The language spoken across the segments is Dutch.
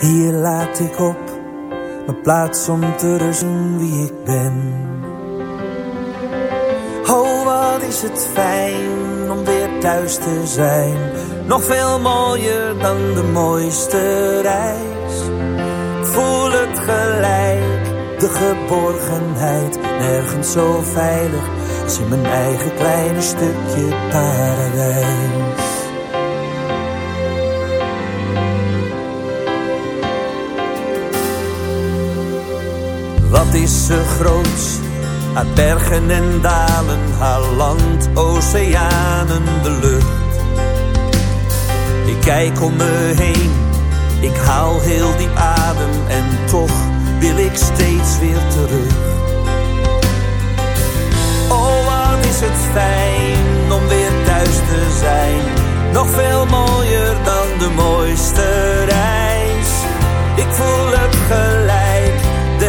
Hier laat ik op, mijn plaats om te rusten wie ik ben. Oh, wat is het fijn om weer thuis te zijn. Nog veel mooier dan de mooiste reis. Voel het gelijk, de geborgenheid. Nergens zo veilig als in mijn eigen kleine stukje paradijs. Is ze groots? Haar bergen en dalen, haar land, oceanen, de lucht. Ik kijk om me heen, ik haal heel die adem en toch wil ik steeds weer terug. Oh, wat is het fijn om weer thuis te zijn. Nog veel mooier dan de mooiste reis. Ik voel het gelijk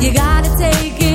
you gotta take it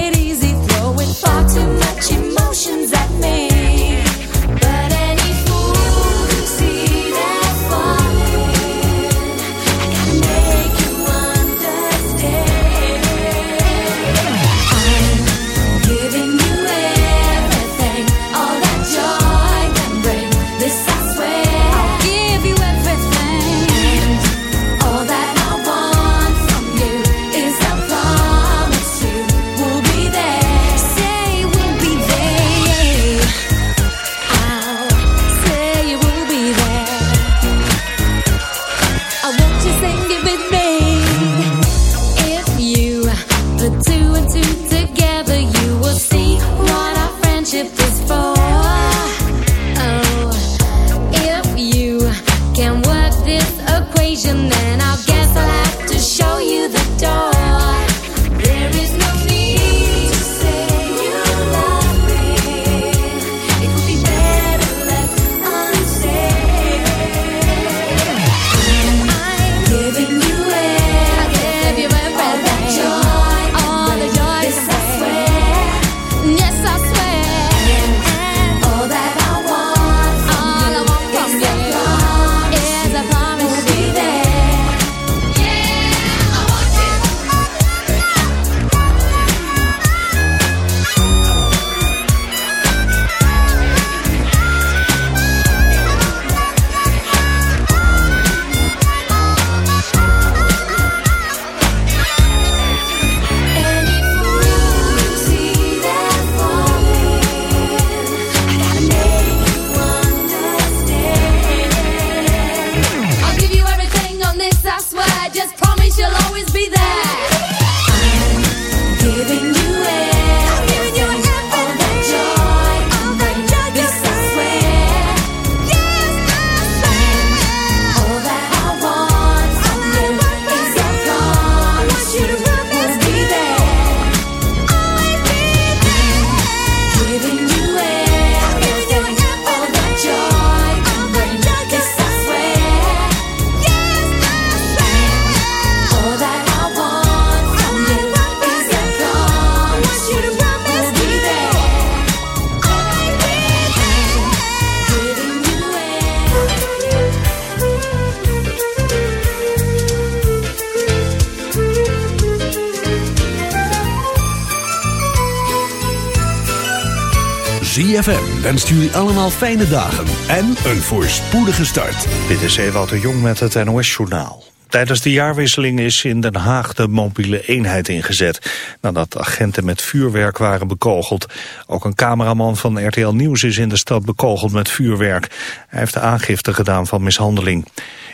Wenst jullie allemaal fijne dagen en een voorspoedige start. Dit is Ewout de Jong met het NOS-journaal. Tijdens de jaarwisseling is in Den Haag de mobiele eenheid ingezet... nadat agenten met vuurwerk waren bekogeld. Ook een cameraman van RTL Nieuws is in de stad bekogeld met vuurwerk. Hij heeft de aangifte gedaan van mishandeling.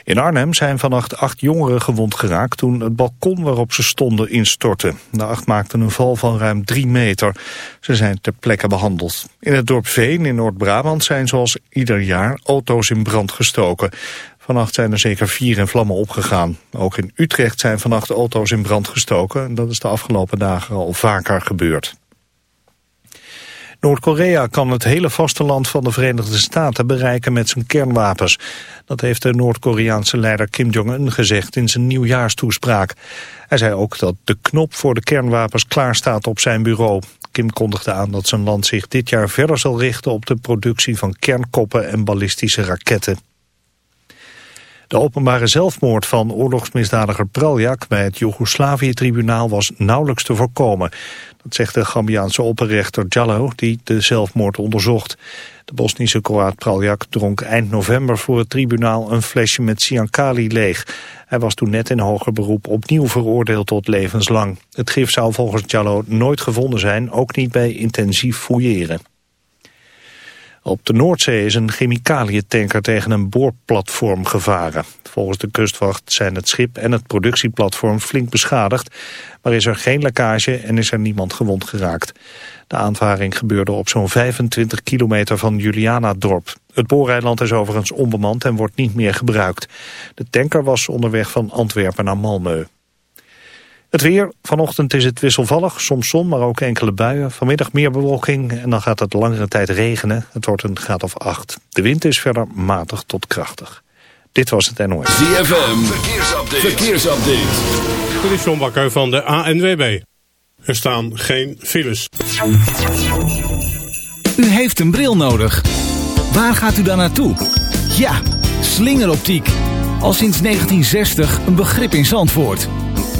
In Arnhem zijn vannacht acht jongeren gewond geraakt toen het balkon waarop ze stonden instortte. De acht maakten een val van ruim drie meter. Ze zijn ter plekke behandeld. In het dorp Veen in Noord-Brabant zijn zoals ieder jaar auto's in brand gestoken. Vannacht zijn er zeker vier in vlammen opgegaan. Ook in Utrecht zijn vannacht auto's in brand gestoken. Dat is de afgelopen dagen al vaker gebeurd. Noord-Korea kan het hele vasteland van de Verenigde Staten bereiken met zijn kernwapens. Dat heeft de Noord-Koreaanse leider Kim Jong-un gezegd in zijn nieuwjaarstoespraak. Hij zei ook dat de knop voor de kernwapens klaar staat op zijn bureau. Kim kondigde aan dat zijn land zich dit jaar verder zal richten op de productie van kernkoppen en ballistische raketten. De openbare zelfmoord van oorlogsmisdadiger Praljak bij het Joegoslavië-tribunaal was nauwelijks te voorkomen. Dat zegt de Gambiaanse opperrechter Jallo, die de zelfmoord onderzocht. De Bosnische Kroaat Praljak dronk eind november voor het tribunaal een flesje met Siankali leeg. Hij was toen net in hoger beroep opnieuw veroordeeld tot levenslang. Het gif zou volgens Jallo nooit gevonden zijn, ook niet bij intensief fouilleren. Op de Noordzee is een chemicaliëntanker tegen een boorplatform gevaren. Volgens de kustwacht zijn het schip en het productieplatform flink beschadigd, maar is er geen lekkage en is er niemand gewond geraakt. De aanvaring gebeurde op zo'n 25 kilometer van Julianadorp. Het booreiland is overigens onbemand en wordt niet meer gebruikt. De tanker was onderweg van Antwerpen naar Malmö. Het weer, vanochtend is het wisselvallig, soms zon, maar ook enkele buien. Vanmiddag meer bewolking en dan gaat het langere tijd regenen. Het wordt een graad of acht. De wind is verder matig tot krachtig. Dit was het NOS. ZFM, verkeersupdate. verkeersupdate. Dit is John Bakker van de ANWB. Er staan geen files. U heeft een bril nodig. Waar gaat u dan naartoe? Ja, slingeroptiek. Al sinds 1960 een begrip in Zandvoort.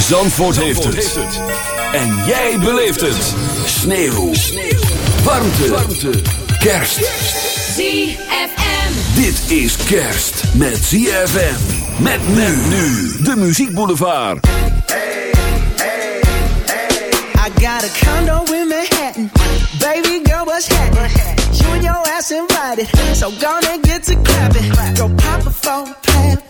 Zandvoort, heeft, het. En jij beleeft het. Sneeuw. Warmte. Warmte. Kerst. ZFM. Dit is kerst met ZFM. Met men nu. De Muziek Boulevard. I got a condo in Manhattan. Baby girl, what's happening? You and your ass invited. So gonna get to clapping. Go pop a plan.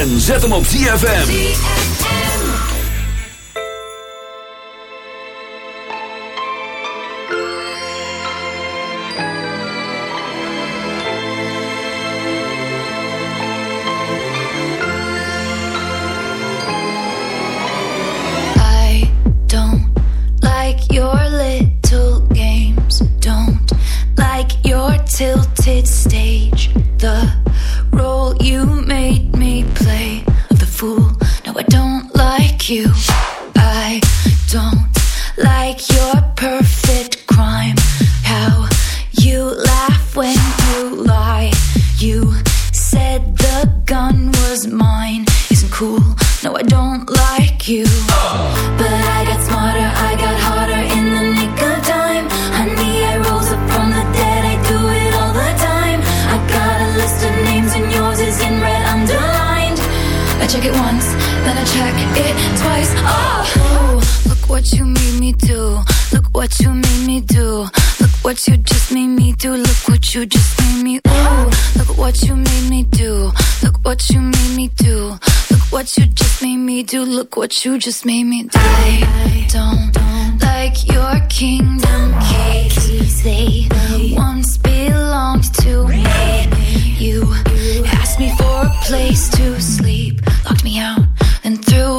En zet hem op ZFM. What you made me do. Look what you made me do. Look what you just made me do. Look what you just made me. Ooh, look what you made me do. Look what you made me do. Look what you just made me do. Look what you just made me do. I don't like your kingdom keys. They once belonged to me. You asked me for a place to sleep,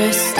understand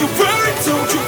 you worry, don't you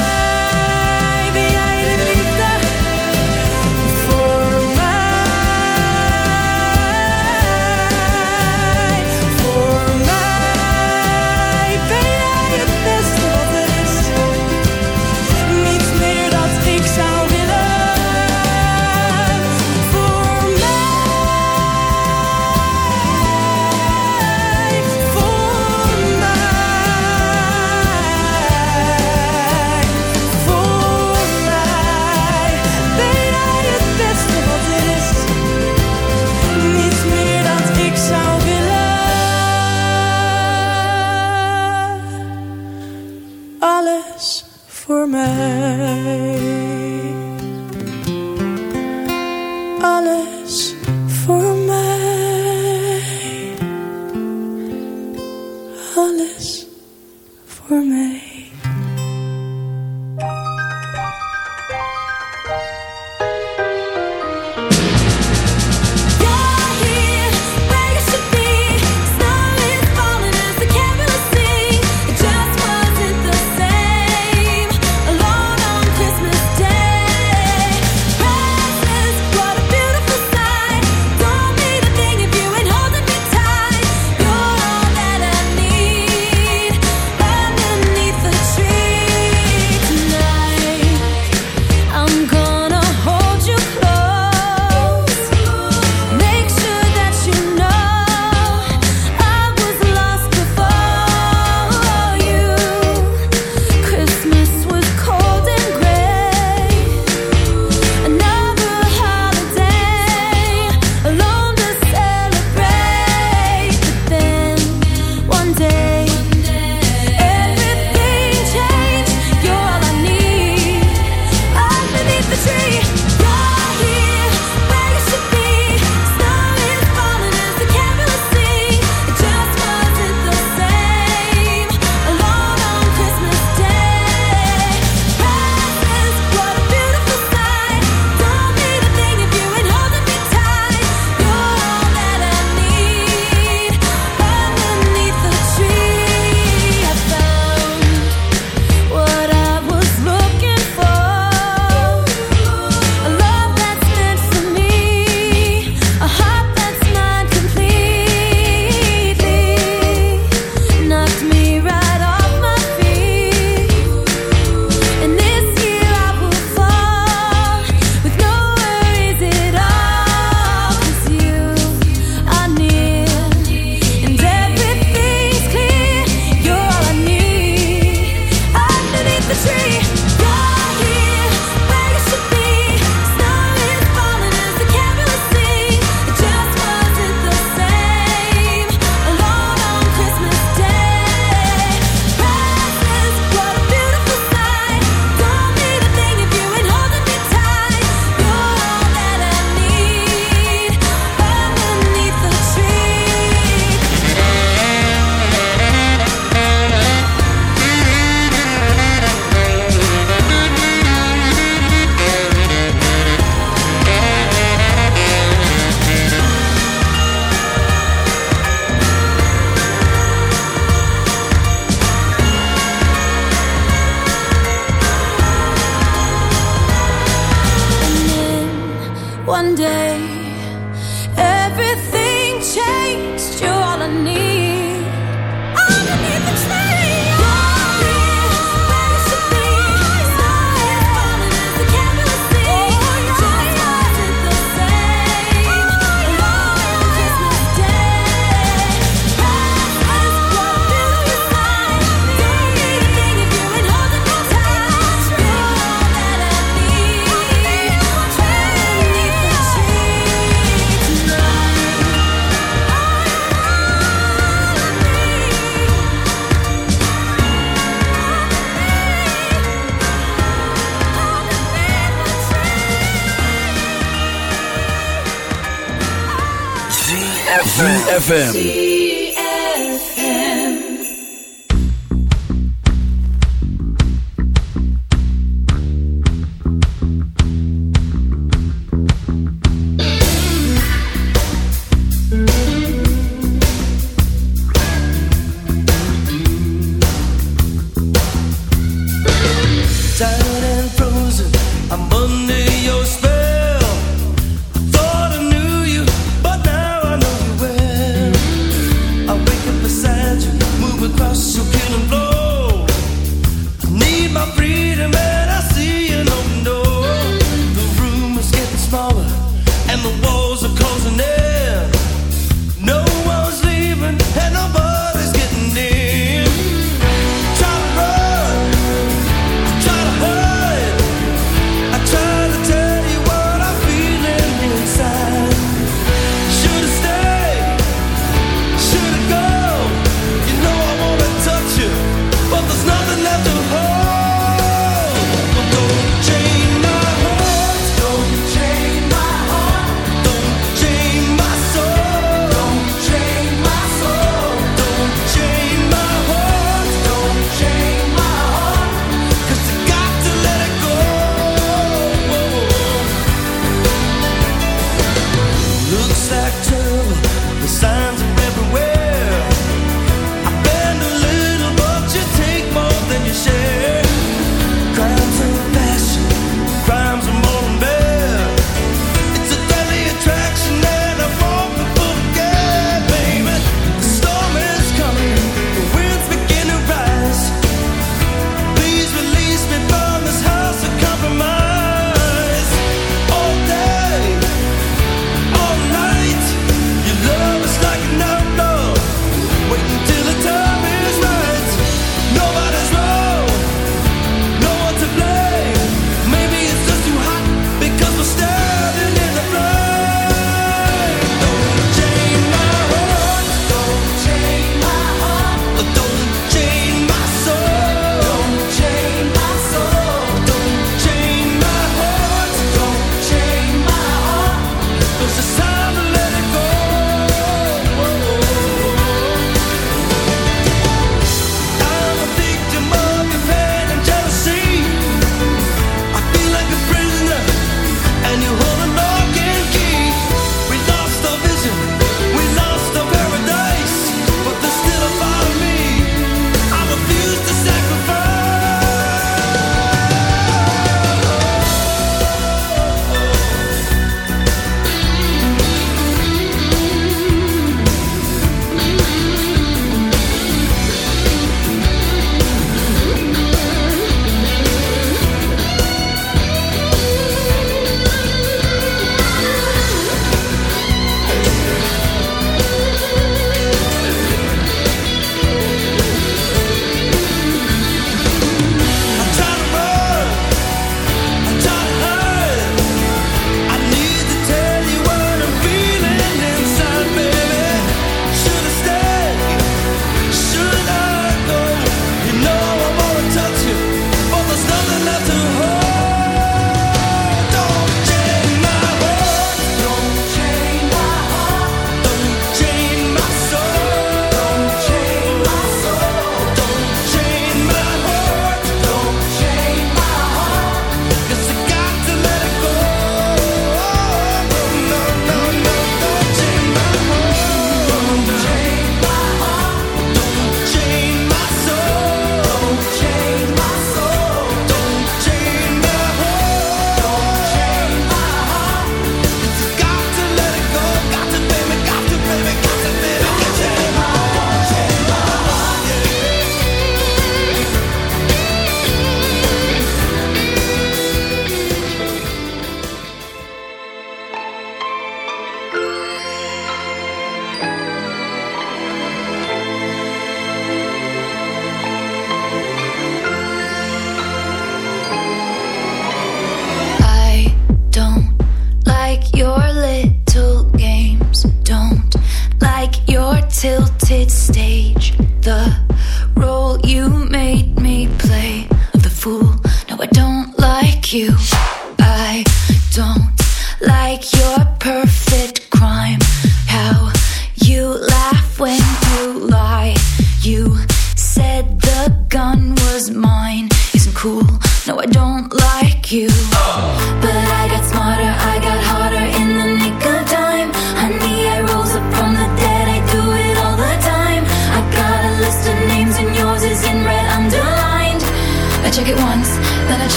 ZFM.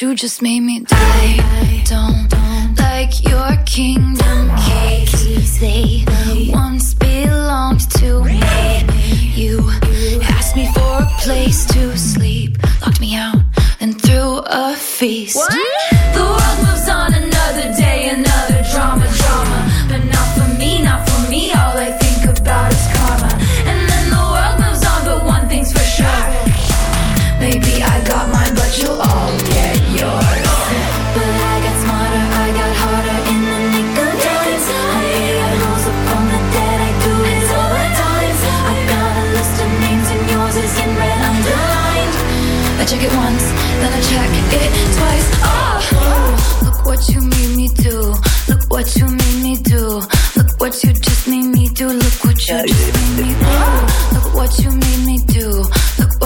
you just made me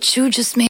what you just made.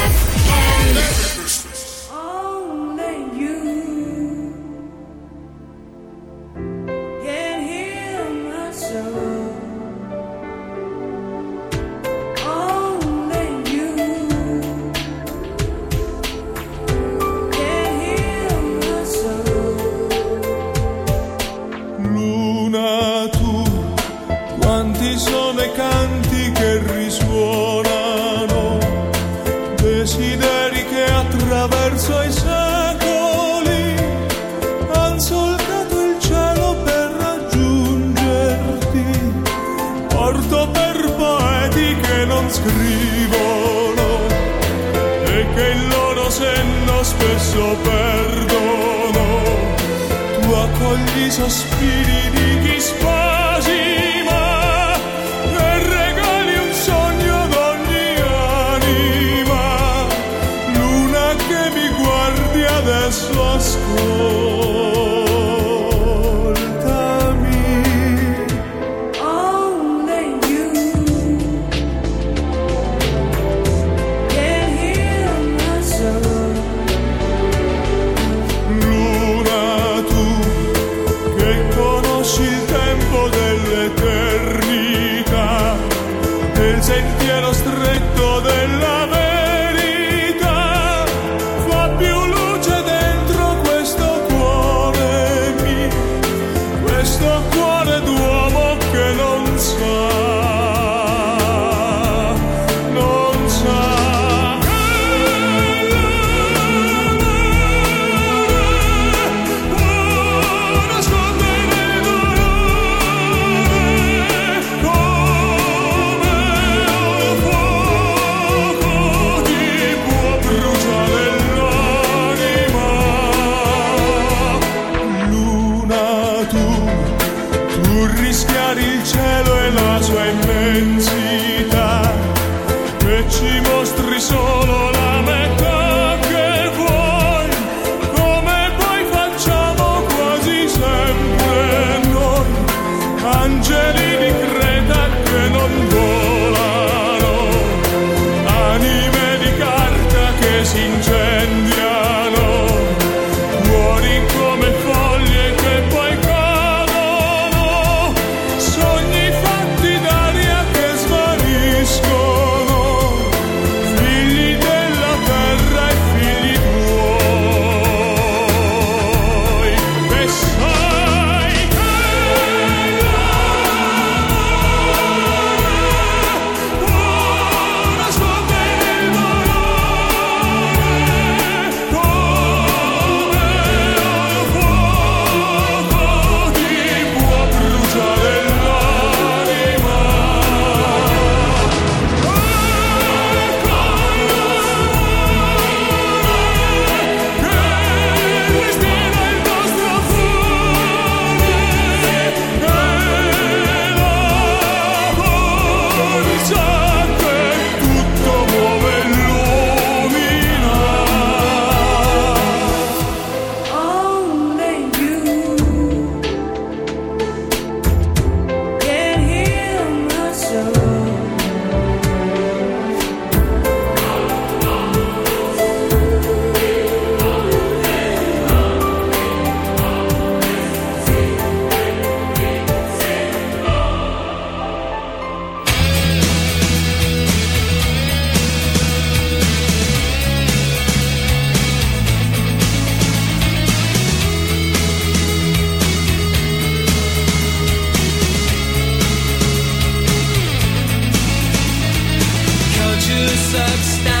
青春。substance.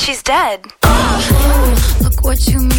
she's dead. Oh, look what you mean.